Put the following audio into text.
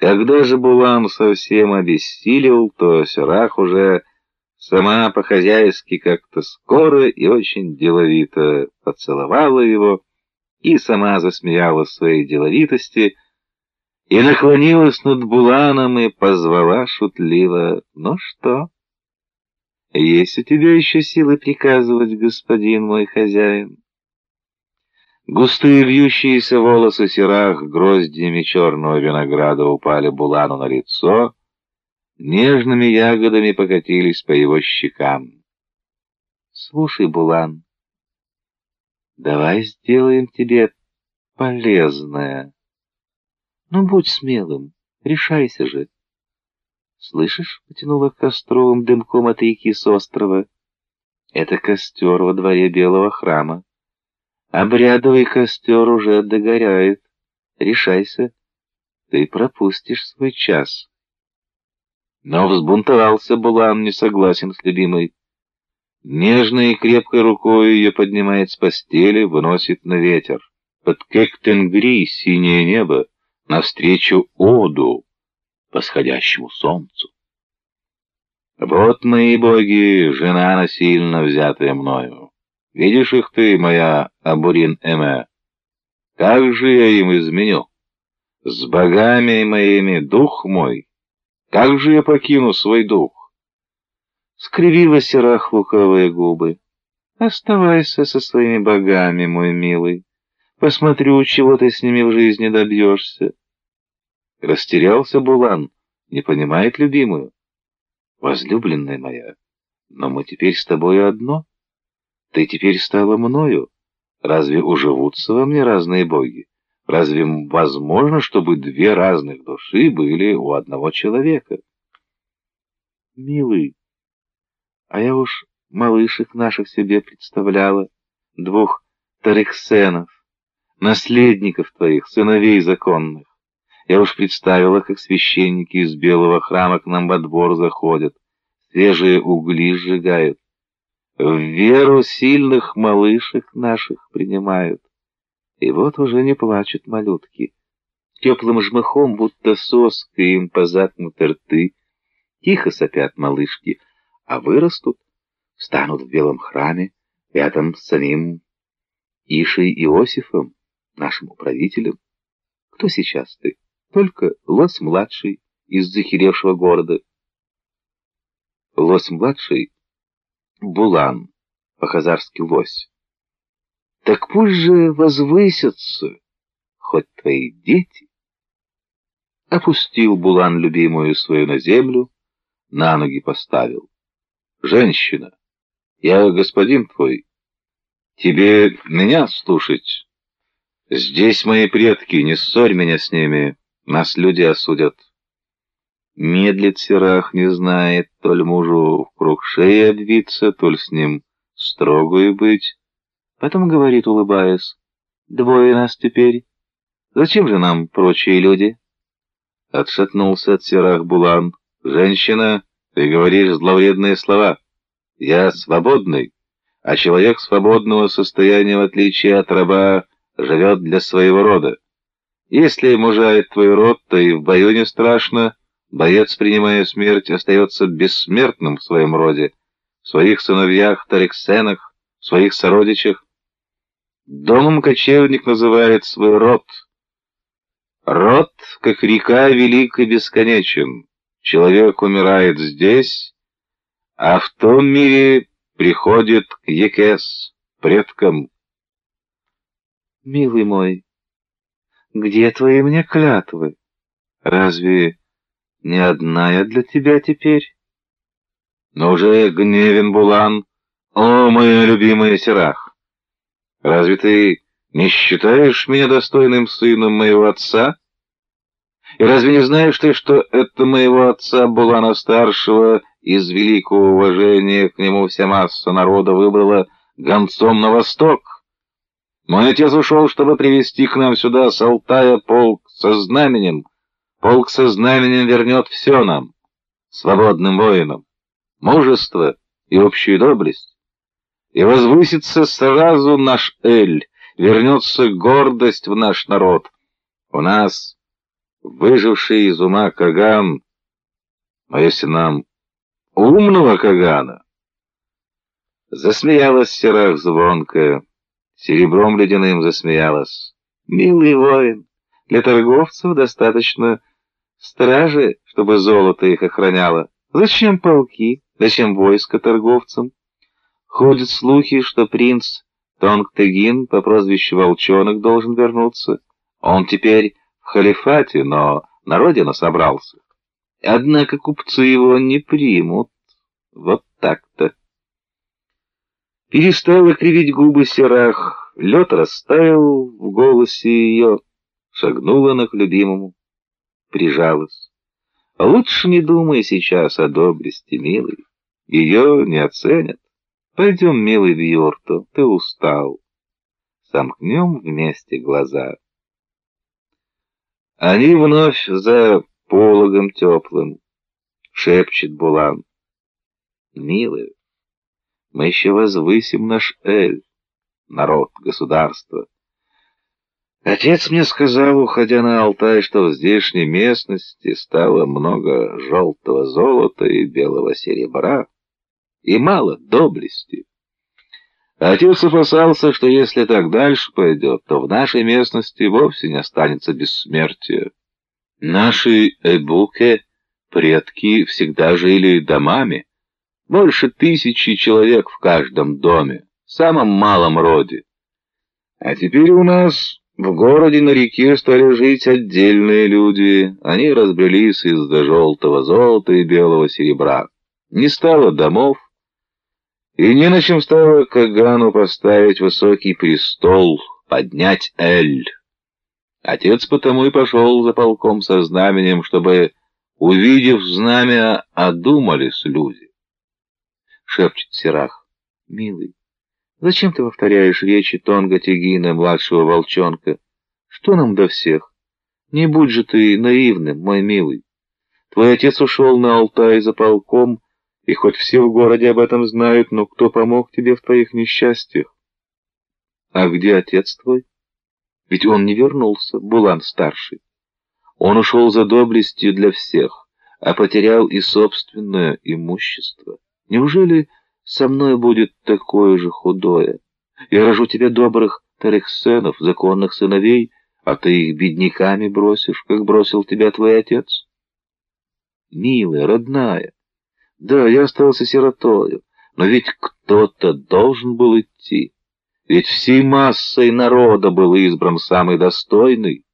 Когда же Булан совсем обессилел, то Серах уже сама по-хозяйски как-то скоро и очень деловито поцеловала его и сама засмеялась своей деловитости и наклонилась над Буланом и позвала шутливо «Ну что, есть у тебя еще силы приказывать, господин мой хозяин?» Густые вьющиеся волосы серах гроздьями черного винограда упали Булану на лицо, нежными ягодами покатились по его щекам. «Слушай, Булан, давай сделаем тебе полезное. Ну, будь смелым, решайся же». «Слышишь?» — потянула костровым дымком от реки с острова. «Это костер во дворе Белого храма. Обрядовый костер уже догоряет. Решайся, ты пропустишь свой час. Но взбунтовался Булан, не согласен с любимой. Нежной и крепкой рукой ее поднимает с постели, выносит на ветер. Под Кектенгри синее небо, навстречу Оду, восходящему солнцу. Вот мои боги, жена насильно взятая мною. Видишь их ты, моя Абурин-Эме? Как же я им изменю? С богами моими дух мой, как же я покину свой дух? Скривила серах луковые губы. Оставайся со своими богами, мой милый. Посмотрю, чего ты с ними в жизни добьешься. Растерялся Булан, не понимает любимую. Возлюбленная моя, но мы теперь с тобой одно. Ты теперь стала мною. Разве уживутся во мне разные боги? Разве возможно, чтобы две разных души были у одного человека? Милый, а я уж малышек наших себе представляла, двух тарексенов, наследников твоих, сыновей законных. Я уж представила, как священники из белого храма к нам во двор заходят, свежие угли сжигают. В веру сильных малышек наших принимают. И вот уже не плачут малютки. Теплым жмыхом, будто соской им позакнуты рты. Тихо сопят малышки, а вырастут, станут в белом храме рядом с самим Ишей Иосифом, нашим управителем. Кто сейчас ты? Только Лось-младший из захеревшего города. Лось-младший Булан, по-хазарски лось. Так пусть же возвысятся хоть твои дети. Опустил Булан любимую свою на землю, на ноги поставил. Женщина, я господин твой, тебе меня слушать. Здесь мои предки, не ссорь меня с ними, нас люди осудят. Медлит Серах, не знает, то ли мужу в круг шеи обвиться, то ли с ним строгую быть. Потом говорит, улыбаясь, «Двое нас теперь. Зачем же нам прочие люди?» Отшатнулся от Серах Булан. «Женщина, ты говоришь зловредные слова. Я свободный, а человек свободного состояния, в отличие от раба, живет для своего рода. Если мужает твой род, то и в бою не страшно». Боец, принимая смерть, остается бессмертным в своем роде, в своих сыновьях, тариксенах, в своих сородичах. Домом кочевник называет свой род. Род, как река, велик и бесконечен. Человек умирает здесь, а в том мире приходит к Екес, предкам. Милый мой, где твои мне клятвы? Разве не одна я для тебя теперь. Но уже гневен Булан, о, моя любимая Серах! Разве ты не считаешь меня достойным сыном моего отца? И разве не знаешь ты, что это моего отца Булана-старшего из великого уважения к нему вся масса народа выбрала гонцом на восток? Мой отец ушел, чтобы привести к нам сюда с Алтая полк со знаменем, Полк со знаменем вернет все нам, свободным воинам, мужество и общую доблесть. И возвысится сразу наш Эль, вернется гордость в наш народ. У нас выживший из ума Каган, а если нам умного Кагана? Засмеялась Серах звонко, серебром ледяным засмеялась. Милый воин, для торговцев достаточно стражи, чтобы золото их охраняло. Зачем полки? Зачем войско торговцам? Ходят слухи, что принц Тонгтегин по прозвищу Волчонок должен вернуться. Он теперь в халифате, но на родину собрался. Однако купцы его не примут. Вот так-то. Перестала кривить губы Серах, лед растаял в голосе ее, шагнула на к любимому, прижалась. Лучше не думай сейчас о доблести, милый, ее не оценят. Пойдем, милый, в юрту, ты устал. Сомкнем вместе глаза. Они вновь за пологом теплым, шепчет Булан. Милый, мы еще возвысим наш Эль, народ, государство. Отец мне сказал, уходя на Алтай, что в здешней местности стало много желтого золота и белого серебра и мало доблести. Отец опасался, что если так дальше пойдет, то в нашей местности вовсе не останется бессмертия. Наши эбуке, предки, всегда жили домами. Больше тысячи человек в каждом доме, в самом малом роде. А теперь у нас в городе на реке стали жить отдельные люди. Они разбрелись из-за желтого золота и белого серебра. Не стало домов, и не на чем стало Кагану поставить высокий престол, поднять Эль. Отец потому и пошел за полком со знаменем, чтобы, увидев знамя, одумались люди. Шепчет Сирах. Милый, зачем ты повторяешь речи Тонга Тегина, младшего волчонка? Что нам до всех? Не будь же ты наивным, мой милый. Твой отец ушел на Алтай за полком, и хоть все в городе об этом знают, но кто помог тебе в твоих несчастьях? А где отец твой? Ведь он не вернулся, Булан-старший. Он ушел за доблестью для всех, а потерял и собственное имущество. Неужели со мной будет такое же худое? Я рожу тебе добрых тарихсенов, законных сыновей, а ты их бедняками бросишь, как бросил тебя твой отец? Милая, родная, да, я остался сиротою, но ведь кто-то должен был идти. Ведь всей массой народа был избран самый достойный.